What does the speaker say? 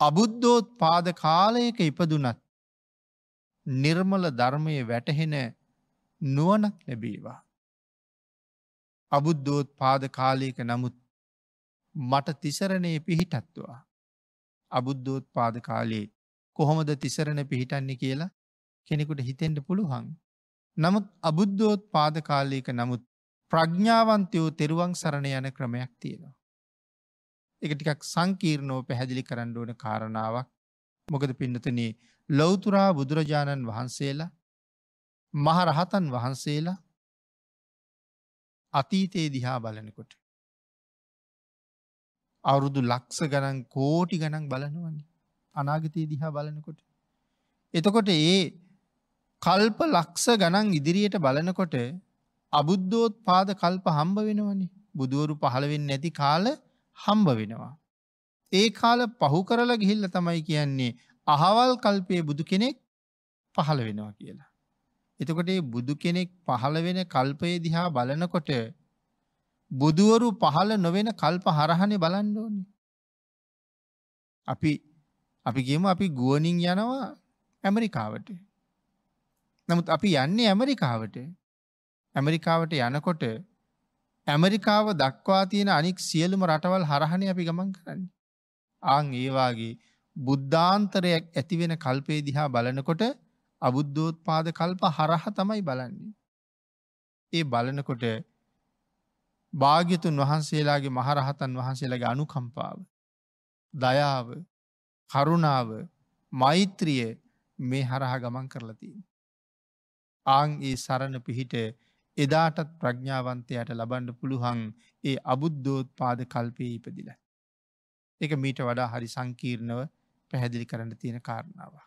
අබුද්ධෝත් පාද කාලයක ඉපදුනත් නිර්මල ධර්මය වැටහෙන නුවනක් ලැබේවා. අබුද්ධෝත් පාද කාලයක නමුත් මට තිසරණය පිහිටත්තුවා. අබුද්ධෝත් පාද කාලයේ කොහොමද තිසරණ පිහිටන්නේ කියලා කෙනෙකුට හිතෙන්ට පුළුවන්. නමුත් අබුද්ධෝත් පාද කාලයක නමුත් ප්‍රඥ්ඥාවන්තයෝ තෙරුවන් සරණ යන ක්‍රමයක් තියෙනවා. එක ටිකක් සංකීර්ණෝ පැහැදිලි කරන්න ඕන කාරණාවක් මොකද පින්නතනේ ලොවතුරා බුදුරජාණන් වහන්සේලා මහරහතන් වහන්සේලා අතීතයේ දිහා බලනකොට. අවුරුදු ලක්ස ගණන් කෝටි ගණන් බලනවනි අනාගතයේ දිහා බලනකොට. එතකොට ඒ කල්ප ලක්ස ගණන් ඉදිරියට බලනකොට අබුද්ධෝත් පාද කල්ප හම්බ වෙනවනි බුදුවරු පහළවෙන්න නැති කාල හම්බ වෙනවා. ඒ කාල පහු කරලා ගිහිල්ල තමයි කියන්නේ අහවල් කල්පය බුදු කෙනෙක් පහළ වෙනවා කියලා. එතකොට බුදු කෙනෙක් පහළ වෙන කල්පය දිහා බලනකොට බුදුවරු පහළ නොවෙන කල්ප හරහනේ බලන්න ඕනි. අපි අපි කියම අපි ගුවනින් යනවා ඇමරිකාවට. නමුත් අපි යන්නේ ඇමරිකාවට ඇමරිකාවට යනකොට ඇමරිකාව දක්වා තියෙන අනික් සියලුම රටවල් හරහණ අපි ගමන් කරන්න. ආං ඒවාගේ බුද්ධාන්තරයක් ඇතිවෙන කල්පේ දිහා බලනකොට අබුද්ධෝත් පාද කල්ප හරහ තමයි බලන්නේ. ඒ බලනකොට භාග්‍යතුන් වහන්සේලාගේ මහරහතන් වහන්සේලාගේ අනුකම්පාව. දයාව කරුණාව මෛත්‍රිය මේ හරහා ගමන් කරලතින්. ආං ඒ සරණ පිහිට එදාටත් ප්‍රඥාවන්තයට ලබන්න පුළුවන් ඒ අබුද්ධෝත් පාද කල්පය ඉපදිල. එක මීට වඩා හරි සංකීර්ණව පැහැදිලි කරන්න තියෙන කාරණාවක්.